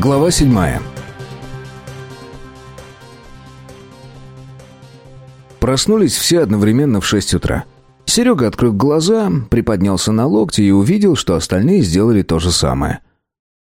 Глава седьмая. Проснулись все одновременно в шесть утра. Серега открыл глаза, приподнялся на локти и увидел, что остальные сделали то же самое.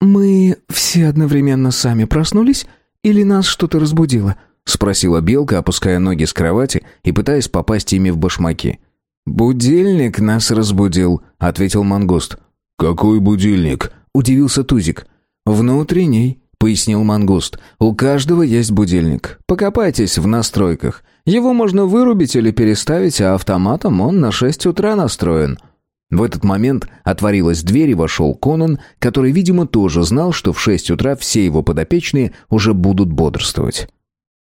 «Мы все одновременно сами проснулись? Или нас что-то разбудило?» — спросила Белка, опуская ноги с кровати и пытаясь попасть ими в башмаки. «Будильник нас разбудил», — ответил Мангуст. «Какой будильник?» — удивился Тузик. «Внутренний», — пояснил Мангуст. «У каждого есть будильник. Покопайтесь в настройках. Его можно вырубить или переставить, а автоматом он на шесть утра настроен». В этот момент отворилась дверь и вошел Конан, который, видимо, тоже знал, что в шесть утра все его подопечные уже будут бодрствовать.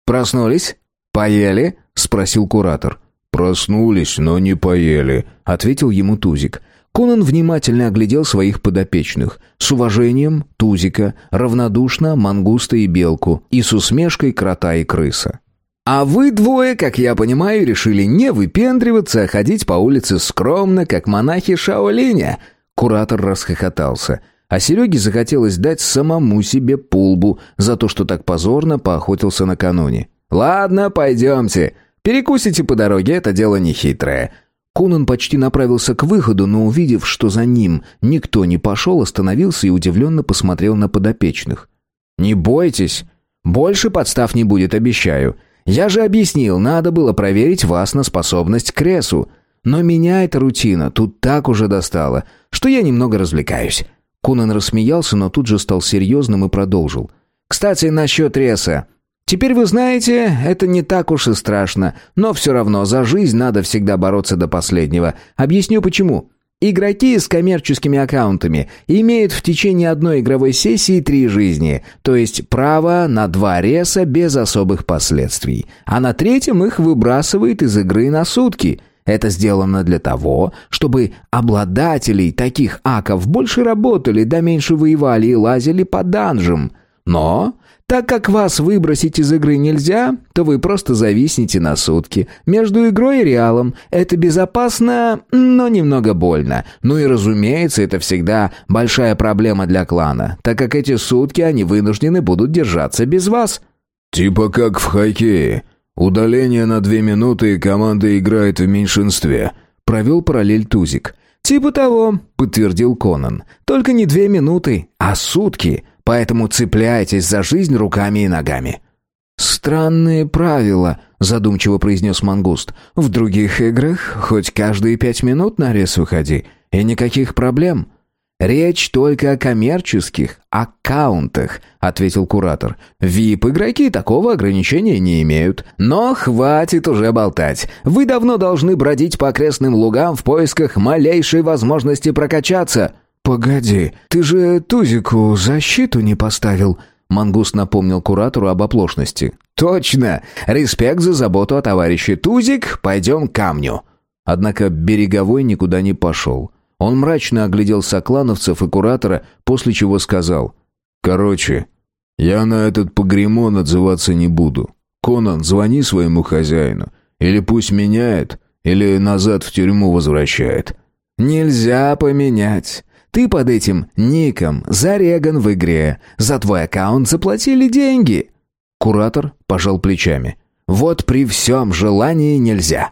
«Проснулись? Поели?» — спросил куратор. «Проснулись, но не поели», — ответил ему Тузик. Конан внимательно оглядел своих подопечных. С уважением Тузика, равнодушно Мангуста и Белку, и с усмешкой Крота и Крыса. «А вы двое, как я понимаю, решили не выпендриваться, а ходить по улице скромно, как монахи Шаолиня?» Куратор расхохотался. А Сереге захотелось дать самому себе пулбу за то, что так позорно поохотился накануне. «Ладно, пойдемте. Перекусите по дороге, это дело нехитрое». Кунан почти направился к выходу, но увидев, что за ним никто не пошел, остановился и удивленно посмотрел на подопечных. «Не бойтесь. Больше подстав не будет, обещаю. Я же объяснил, надо было проверить вас на способность к кресу. Но меня эта рутина тут так уже достала, что я немного развлекаюсь». Кунан рассмеялся, но тут же стал серьезным и продолжил. «Кстати, насчет реса. Теперь вы знаете, это не так уж и страшно, но все равно за жизнь надо всегда бороться до последнего. Объясню почему. Игроки с коммерческими аккаунтами имеют в течение одной игровой сессии три жизни, то есть право на два реса без особых последствий. А на третьем их выбрасывает из игры на сутки. Это сделано для того, чтобы обладателей таких аков больше работали, да меньше воевали и лазили по данжам. Но так как вас выбросить из игры нельзя, то вы просто зависнете на сутки. Между игрой и реалом это безопасно, но немного больно. Ну и разумеется, это всегда большая проблема для клана, так как эти сутки они вынуждены будут держаться без вас. Типа как в хоккее. Удаление на две минуты, и команда играет в меньшинстве. Провел параллель Тузик. «Типа того», — подтвердил Конан. «Только не две минуты, а сутки. Поэтому цепляйтесь за жизнь руками и ногами». «Странные правила», — задумчиво произнес Мангуст. «В других играх хоть каждые пять минут на рез выходи, и никаких проблем». «Речь только о коммерческих аккаунтах», — ответил куратор. «Вип-игроки такого ограничения не имеют. Но хватит уже болтать. Вы давно должны бродить по окрестным лугам в поисках малейшей возможности прокачаться». «Погоди, ты же Тузику защиту не поставил?» Мангус напомнил куратору об оплошности. «Точно! Респект за заботу о товарище Тузик, пойдем к камню!» Однако Береговой никуда не пошел. Он мрачно оглядел соклановцев и куратора, после чего сказал. «Короче, я на этот погремон отзываться не буду. Конан, звони своему хозяину. Или пусть меняет, или назад в тюрьму возвращает». «Нельзя поменять. Ты под этим ником зареган в игре. За твой аккаунт заплатили деньги. Куратор пожал плечами. Вот при всем желании нельзя.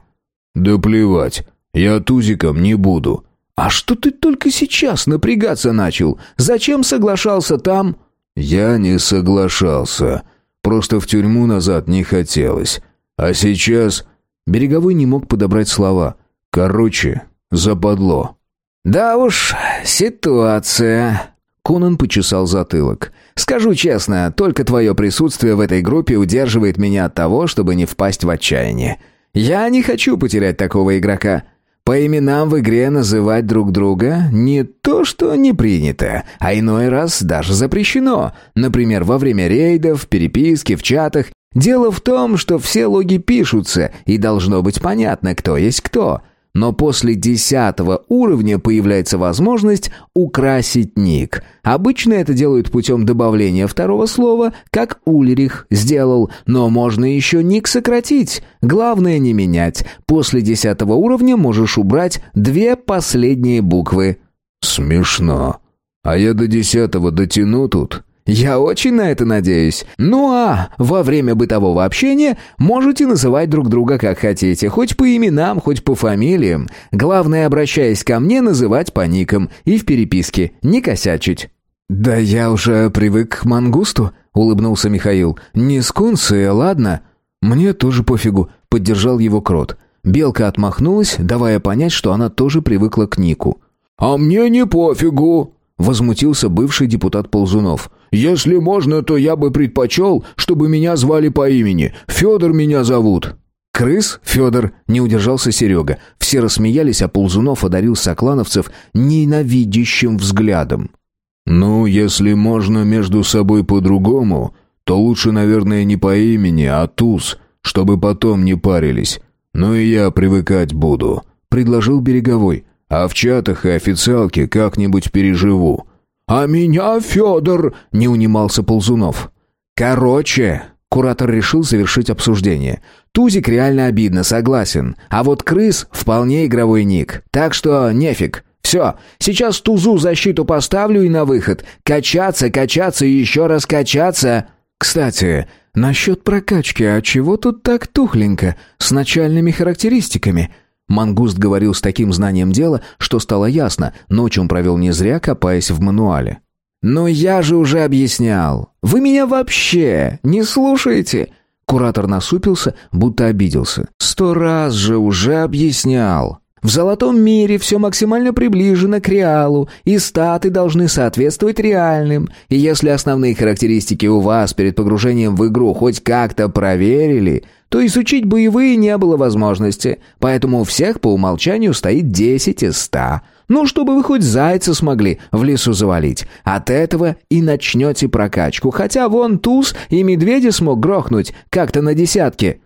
Да плевать. Я тузиком не буду. А что ты только сейчас напрягаться начал? Зачем соглашался там? Я не соглашался. Просто в тюрьму назад не хотелось. А сейчас Береговой не мог подобрать слова. Короче, западло. «Да уж, ситуация...» Конан почесал затылок. «Скажу честно, только твое присутствие в этой группе удерживает меня от того, чтобы не впасть в отчаяние. Я не хочу потерять такого игрока. По именам в игре называть друг друга не то, что не принято, а иной раз даже запрещено. Например, во время рейдов, переписки, в чатах. Дело в том, что все логи пишутся, и должно быть понятно, кто есть кто. Но после десятого уровня появляется возможность украсить ник. Обычно это делают путем добавления второго слова, как Ульрих сделал, но можно еще ник сократить. Главное не менять. После десятого уровня можешь убрать две последние буквы. «Смешно. А я до десятого дотяну тут?» Я очень на это надеюсь. Ну а во время бытового общения можете называть друг друга как хотите, хоть по именам, хоть по фамилиям. Главное, обращаясь ко мне, называть по никам и в переписке, не косячить». «Да я уже привык к мангусту», — улыбнулся Михаил. «Не скунсы, ладно?» «Мне тоже пофигу», — поддержал его крот. Белка отмахнулась, давая понять, что она тоже привыкла к Нику. «А мне не пофигу», — возмутился бывший депутат Ползунов. «Если можно, то я бы предпочел, чтобы меня звали по имени. Федор меня зовут». «Крыс? Федор?» — не удержался Серега. Все рассмеялись, а Ползунов одарил соклановцев ненавидящим взглядом. «Ну, если можно между собой по-другому, то лучше, наверное, не по имени, а туз, чтобы потом не парились. Ну и я привыкать буду», — предложил Береговой. «А в чатах и официалке как-нибудь переживу». «А меня Федор!» — не унимался Ползунов. «Короче...» — куратор решил завершить обсуждение. «Тузик реально обидно, согласен. А вот крыс — вполне игровой ник. Так что нефиг. Все, сейчас тузу защиту поставлю и на выход. Качаться, качаться и еще раз качаться...» «Кстати, насчет прокачки, а чего тут так тухленько, с начальными характеристиками?» Мангуст говорил с таким знанием дела, что стало ясно, ночь он провел не зря, копаясь в мануале. «Но я же уже объяснял. Вы меня вообще не слушаете?» Куратор насупился, будто обиделся. «Сто раз же уже объяснял. В золотом мире все максимально приближено к реалу, и статы должны соответствовать реальным. И если основные характеристики у вас перед погружением в игру хоть как-то проверили, то изучить боевые не было возможности, поэтому у всех по умолчанию стоит 10 из 100. Ну, чтобы вы хоть зайца смогли в лесу завалить. От этого и начнете прокачку, хотя вон туз и медведя смог грохнуть как-то на десятке.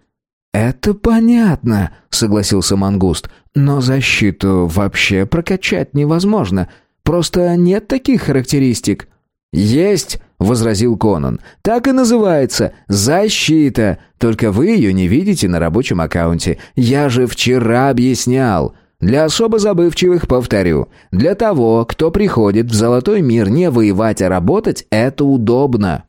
«Это понятно», — согласился Мангуст. «Но защиту вообще прокачать невозможно. Просто нет таких характеристик». «Есть», — возразил Конан. «Так и называется. Защита. Только вы ее не видите на рабочем аккаунте. Я же вчера объяснял». Для особо забывчивых повторю. Для того, кто приходит в золотой мир не воевать, а работать, это удобно.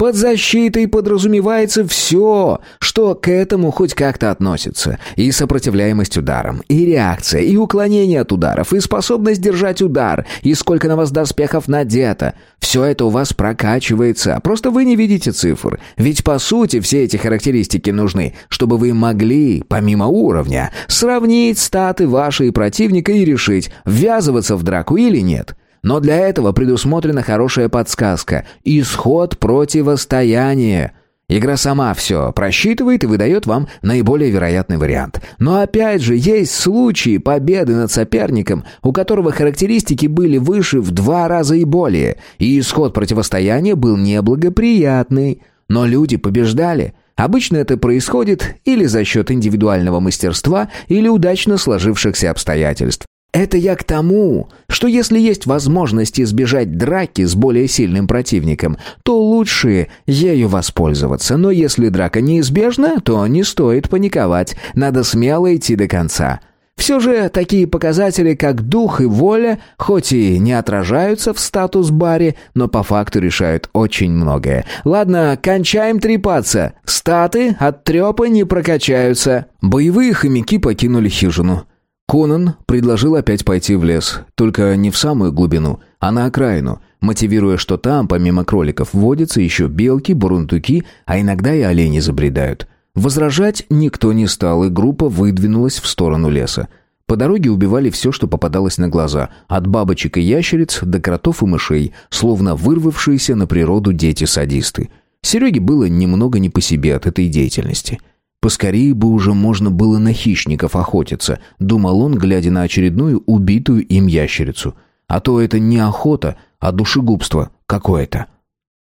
Под защитой подразумевается все, что к этому хоть как-то относится. И сопротивляемость ударам, и реакция, и уклонение от ударов, и способность держать удар, и сколько на вас доспехов надето. Все это у вас прокачивается, просто вы не видите цифр. Ведь по сути все эти характеристики нужны, чтобы вы могли, помимо уровня, сравнить статы вашей противника и решить, ввязываться в драку или нет. Но для этого предусмотрена хорошая подсказка – исход противостояния. Игра сама все просчитывает и выдает вам наиболее вероятный вариант. Но опять же, есть случаи победы над соперником, у которого характеристики были выше в два раза и более, и исход противостояния был неблагоприятный. Но люди побеждали. Обычно это происходит или за счет индивидуального мастерства, или удачно сложившихся обстоятельств. Это я к тому, что если есть возможность избежать драки с более сильным противником, то лучше ею воспользоваться. Но если драка неизбежна, то не стоит паниковать. Надо смело идти до конца. Все же такие показатели, как дух и воля, хоть и не отражаются в статус-баре, но по факту решают очень многое. Ладно, кончаем трепаться. Статы от трепа не прокачаются. Боевые хомяки покинули хижину. Конан предложил опять пойти в лес, только не в самую глубину, а на окраину, мотивируя, что там, помимо кроликов, водятся еще белки, бурундуки, а иногда и олени забредают. Возражать никто не стал, и группа выдвинулась в сторону леса. По дороге убивали все, что попадалось на глаза, от бабочек и ящериц до кротов и мышей, словно вырвавшиеся на природу дети-садисты. Сереге было немного не по себе от этой деятельности – Поскорее бы уже можно было на хищников охотиться, думал он, глядя на очередную убитую им ящерицу. А то это не охота, а душегубство какое-то.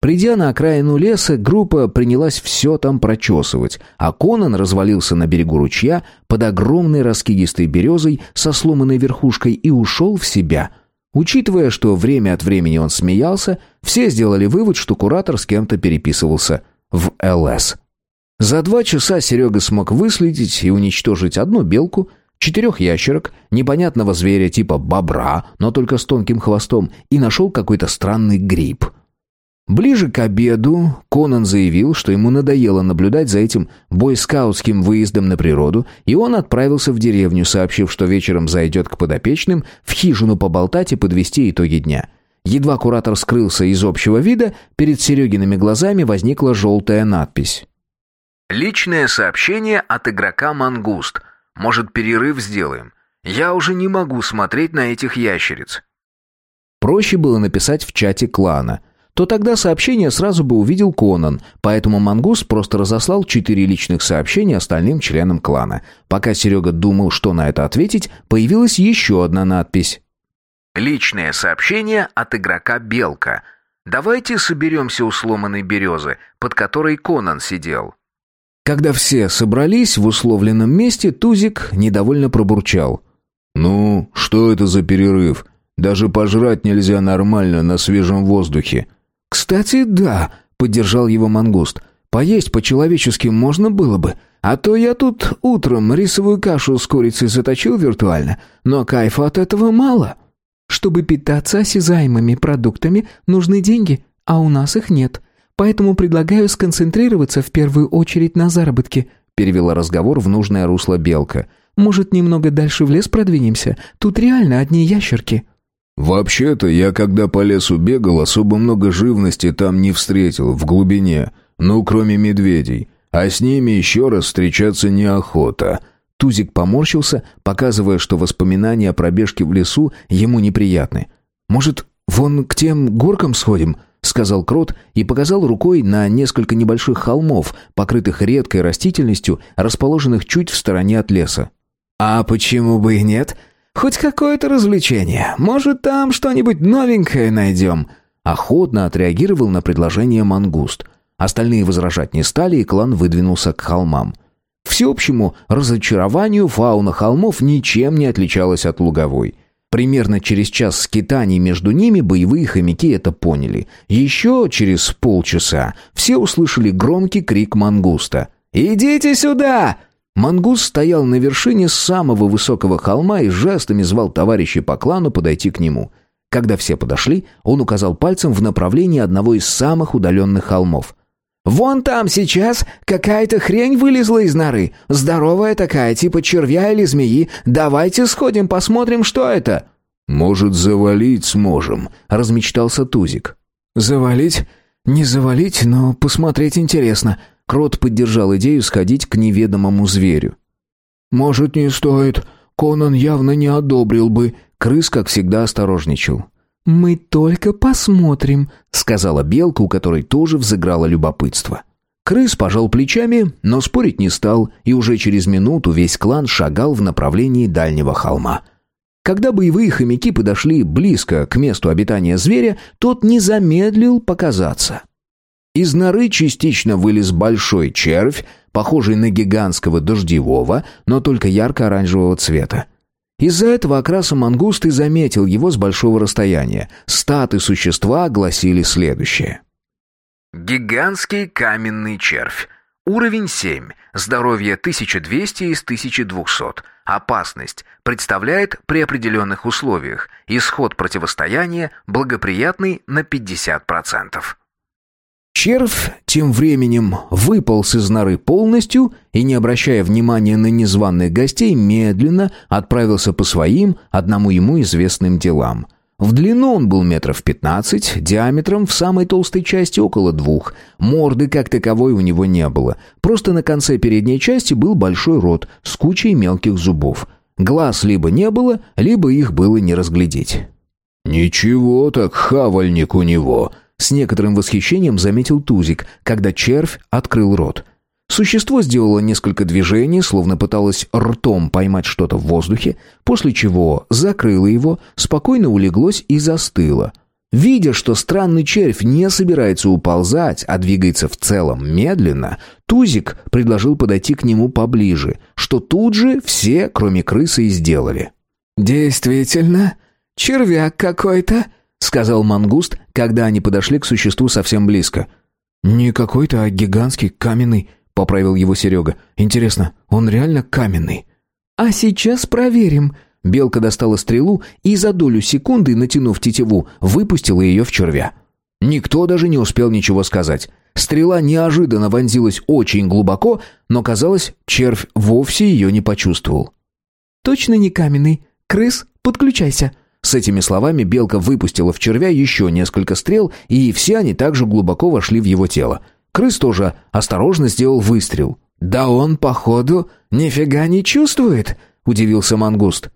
Придя на окраину леса, группа принялась все там прочесывать, а Конан развалился на берегу ручья под огромной раскидистой березой со сломанной верхушкой и ушел в себя. Учитывая, что время от времени он смеялся, все сделали вывод, что куратор с кем-то переписывался в ЛС. За два часа Серега смог выследить и уничтожить одну белку, четырех ящерок, непонятного зверя типа бобра, но только с тонким хвостом, и нашел какой-то странный гриб. Ближе к обеду Конан заявил, что ему надоело наблюдать за этим бойскаутским выездом на природу, и он отправился в деревню, сообщив, что вечером зайдет к подопечным в хижину поболтать и подвести итоги дня. Едва куратор скрылся из общего вида, перед Серегиными глазами возникла желтая надпись. «Личное сообщение от игрока «Мангуст». Может, перерыв сделаем? Я уже не могу смотреть на этих ящериц». Проще было написать в чате клана – то тогда сообщение сразу бы увидел Конан, поэтому Мангус просто разослал четыре личных сообщения остальным членам клана. Пока Серега думал, что на это ответить, появилась еще одна надпись. «Личное сообщение от игрока Белка. Давайте соберемся у сломанной березы, под которой Конан сидел». Когда все собрались в условленном месте, Тузик недовольно пробурчал. «Ну, что это за перерыв? Даже пожрать нельзя нормально на свежем воздухе». «Кстати, да», — поддержал его мангуст. «Поесть по-человечески можно было бы. А то я тут утром рисовую кашу с курицей заточил виртуально, но кайфа от этого мало». «Чтобы питаться осязаемыми продуктами, нужны деньги, а у нас их нет. Поэтому предлагаю сконцентрироваться в первую очередь на заработке», перевела разговор в нужное русло Белка. «Может, немного дальше в лес продвинемся? Тут реально одни ящерки». «Вообще-то, я когда по лесу бегал, особо много живности там не встретил, в глубине. Ну, кроме медведей. А с ними еще раз встречаться неохота». Тузик поморщился, показывая, что воспоминания о пробежке в лесу ему неприятны. «Может, вон к тем горкам сходим?» — сказал Крот и показал рукой на несколько небольших холмов, покрытых редкой растительностью, расположенных чуть в стороне от леса. «А почему бы и нет?» Хоть какое-то развлечение. Может, там что-нибудь новенькое найдем?» Охотно отреагировал на предложение мангуст. Остальные возражать не стали, и клан выдвинулся к холмам. К всеобщему разочарованию фауна холмов ничем не отличалась от луговой. Примерно через час скитаний между ними боевые хомяки это поняли. Еще через полчаса все услышали громкий крик мангуста. «Идите сюда!» Мангус стоял на вершине самого высокого холма и жестами звал товарищей по клану подойти к нему. Когда все подошли, он указал пальцем в направлении одного из самых удаленных холмов. «Вон там сейчас какая-то хрень вылезла из норы. Здоровая такая, типа червя или змеи. Давайте сходим, посмотрим, что это». «Может, завалить сможем», — размечтался Тузик. «Завалить? Не завалить, но посмотреть интересно», Крот поддержал идею сходить к неведомому зверю. «Может, не стоит. Конан явно не одобрил бы». Крыс, как всегда, осторожничал. «Мы только посмотрим», — сказала белка, у которой тоже взыграло любопытство. Крыс пожал плечами, но спорить не стал, и уже через минуту весь клан шагал в направлении дальнего холма. Когда боевые хомяки подошли близко к месту обитания зверя, тот не замедлил показаться. Из норы частично вылез большой червь, похожий на гигантского дождевого, но только ярко-оранжевого цвета. Из-за этого окраса мангуст и заметил его с большого расстояния. Статы существа гласили следующее. Гигантский каменный червь. Уровень 7. Здоровье 1200 из 1200. Опасность. Представляет при определенных условиях. Исход противостояния благоприятный на 50%. Червь тем временем выполз из норы полностью и, не обращая внимания на незваных гостей, медленно отправился по своим, одному ему известным делам. В длину он был метров пятнадцать, диаметром в самой толстой части около двух. Морды как таковой у него не было. Просто на конце передней части был большой рот с кучей мелких зубов. Глаз либо не было, либо их было не разглядеть. «Ничего так хавальник у него», с некоторым восхищением заметил Тузик, когда червь открыл рот. Существо сделало несколько движений, словно пыталось ртом поймать что-то в воздухе, после чего закрыло его, спокойно улеглось и застыло. Видя, что странный червь не собирается уползать, а двигается в целом медленно, Тузик предложил подойти к нему поближе, что тут же все, кроме крысы, и сделали. «Действительно, червяк какой-то», — сказал мангуст, когда они подошли к существу совсем близко. «Не какой-то, а гигантский, каменный», — поправил его Серега. «Интересно, он реально каменный?» «А сейчас проверим». Белка достала стрелу и за долю секунды, натянув тетиву, выпустила ее в червя. Никто даже не успел ничего сказать. Стрела неожиданно вонзилась очень глубоко, но, казалось, червь вовсе ее не почувствовал. «Точно не каменный. Крыс, подключайся», с этими словами белка выпустила в червя еще несколько стрел, и все они также глубоко вошли в его тело. Крыс тоже осторожно сделал выстрел. «Да он, походу, нифига не чувствует», — удивился мангуст.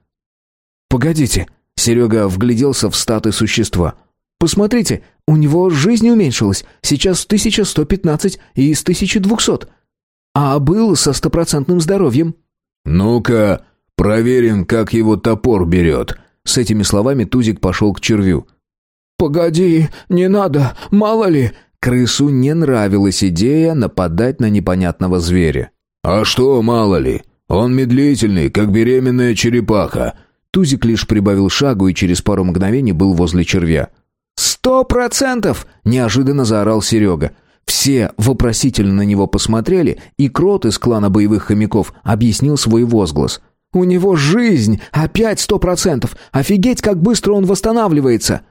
«Погодите», — Серега вгляделся в статы существа. «Посмотрите, у него жизнь уменьшилась. Сейчас 1115 и из 1200. А был со стопроцентным здоровьем». «Ну-ка, проверим, как его топор берет», с этими словами Тузик пошел к червю. «Погоди, не надо, мало ли...» Крысу не нравилась идея нападать на непонятного зверя. «А что, мало ли? Он медлительный, как беременная черепаха». Тузик лишь прибавил шагу и через пару мгновений был возле червя. «Сто процентов!» – неожиданно заорал Серега. Все вопросительно на него посмотрели, и Крот из клана боевых хомяков объяснил свой возглас – у него жизнь! Опять сто процентов! Офигеть, как быстро он восстанавливается!»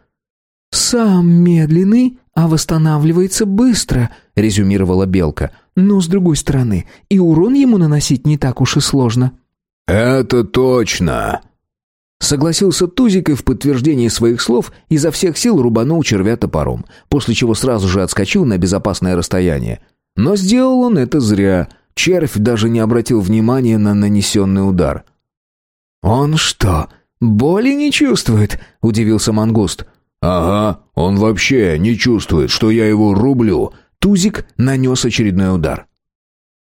«Сам медленный, а восстанавливается быстро», — резюмировала Белка. «Но, с другой стороны, и урон ему наносить не так уж и сложно». «Это точно!» Согласился Тузик и в подтверждении своих слов изо всех сил рубанул червя топором, после чего сразу же отскочил на безопасное расстояние. Но сделал он это зря. Червь даже не обратил внимания на нанесенный удар. «Он что, боли не чувствует?» — удивился мангуст. «Ага, он вообще не чувствует, что я его рублю». Тузик нанес очередной удар.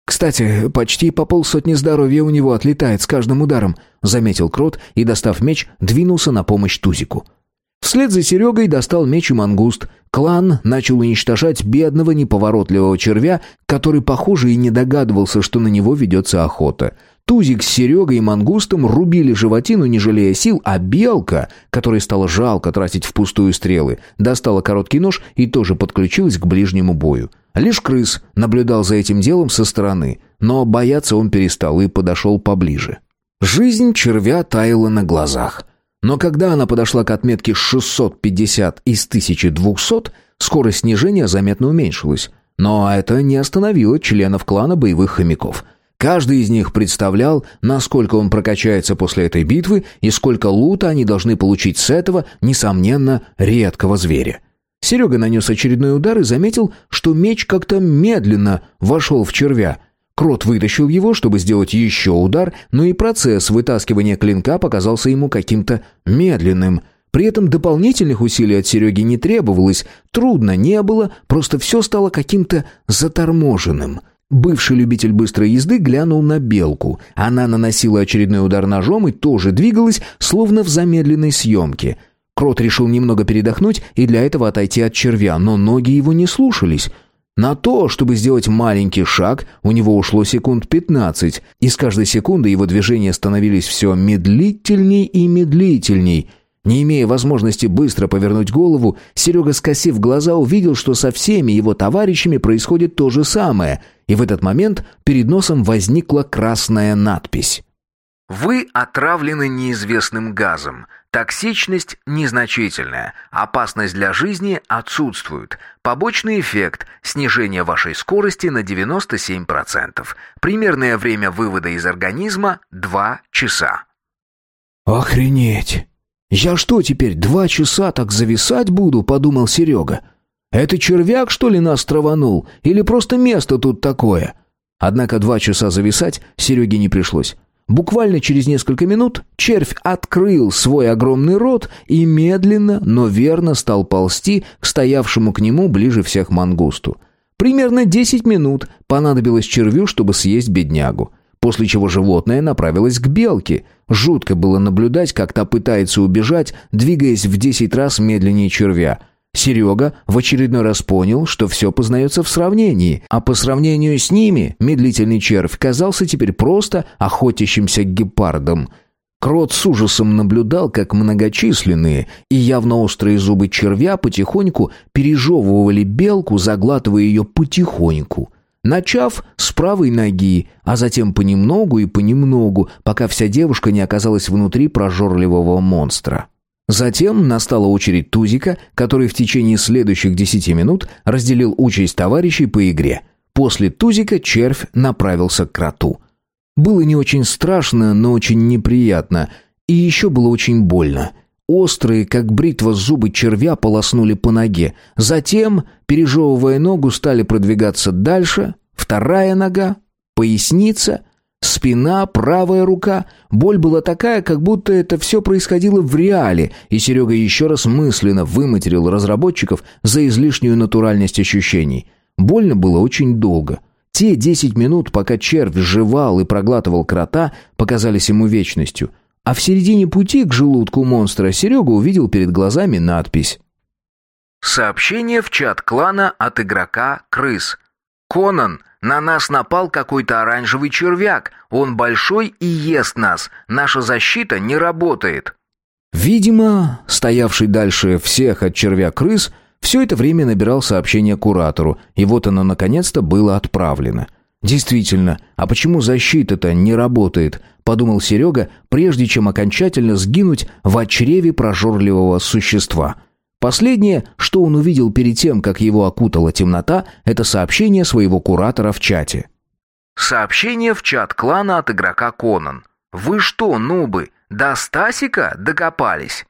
«Кстати, почти по полсотни здоровья у него отлетает с каждым ударом», — заметил Крот и, достав меч, двинулся на помощь Тузику. Вслед за Серегой достал меч и мангуст. Клан начал уничтожать бедного неповоротливого червя, который, похоже, и не догадывался, что на него ведется охота — Тузик с Серегой и Мангустом рубили животину, не жалея сил, а Белка, которой стало жалко тратить впустую стрелы, достала короткий нож и тоже подключилась к ближнему бою. Лишь крыс наблюдал за этим делом со стороны, но бояться он перестал и подошел поближе. Жизнь червя таяла на глазах. Но когда она подошла к отметке 650 из 1200, скорость снижения заметно уменьшилась. Но это не остановило членов клана боевых хомяков – Каждый из них представлял, насколько он прокачается после этой битвы и сколько лута они должны получить с этого, несомненно, редкого зверя. Серега нанес очередной удар и заметил, что меч как-то медленно вошел в червя. Крот вытащил его, чтобы сделать еще удар, но и процесс вытаскивания клинка показался ему каким-то медленным. При этом дополнительных усилий от Сереги не требовалось, трудно не было, просто все стало каким-то заторможенным. Бывший любитель быстрой езды глянул на белку. Она наносила очередной удар ножом и тоже двигалась, словно в замедленной съемке. Крот решил немного передохнуть и для этого отойти от червя, но ноги его не слушались. На то, чтобы сделать маленький шаг, у него ушло секунд пятнадцать, и с каждой секунды его движения становились все медлительней и медлительней – не имея возможности быстро повернуть голову, Серега, скосив глаза, увидел, что со всеми его товарищами происходит то же самое, и в этот момент перед носом возникла красная надпись. «Вы отравлены неизвестным газом. Токсичность незначительная. Опасность для жизни отсутствует. Побочный эффект – снижение вашей скорости на 97%. Примерное время вывода из организма – 2 часа». «Охренеть!» «Я что, теперь два часа так зависать буду?» — подумал Серега. «Это червяк, что ли, нас траванул? Или просто место тут такое?» Однако два часа зависать Сереге не пришлось. Буквально через несколько минут червь открыл свой огромный рот и медленно, но верно стал ползти к стоявшему к нему ближе всех мангусту. Примерно десять минут понадобилось червю, чтобы съесть беднягу после чего животное направилось к белке. Жутко было наблюдать, как та пытается убежать, двигаясь в десять раз медленнее червя. Серега в очередной раз понял, что все познается в сравнении, а по сравнению с ними медлительный червь казался теперь просто охотящимся гепардом. Крот с ужасом наблюдал, как многочисленные и явно острые зубы червя потихоньку пережевывали белку, заглатывая ее потихоньку – Начав с правой ноги, а затем понемногу и понемногу, пока вся девушка не оказалась внутри прожорливого монстра. Затем настала очередь Тузика, который в течение следующих десяти минут разделил участь товарищей по игре. После Тузика червь направился к кроту. Было не очень страшно, но очень неприятно. И еще было очень больно. Острые, как бритва, зубы червя полоснули по ноге. Затем, пережевывая ногу, стали продвигаться дальше. Вторая нога, поясница, спина, правая рука. Боль была такая, как будто это все происходило в реале, и Серега еще раз мысленно выматерил разработчиков за излишнюю натуральность ощущений. Больно было очень долго. Те десять минут, пока червь жевал и проглатывал крота, показались ему вечностью — а в середине пути к желудку монстра Серега увидел перед глазами надпись. Сообщение в чат клана от игрока «Крыс». «Конан, на нас напал какой-то оранжевый червяк. Он большой и ест нас. Наша защита не работает». Видимо, стоявший дальше всех от червя крыс, все это время набирал сообщение куратору, и вот оно наконец-то было отправлено – Действительно, а почему защита-то не работает? подумал Серега, прежде чем окончательно сгинуть в чреве прожорливого существа. Последнее, что он увидел перед тем, как его окутала темнота, это сообщение своего куратора в чате. Сообщение в чат клана от игрока Конан. Вы что, нубы, до Стасика докопались?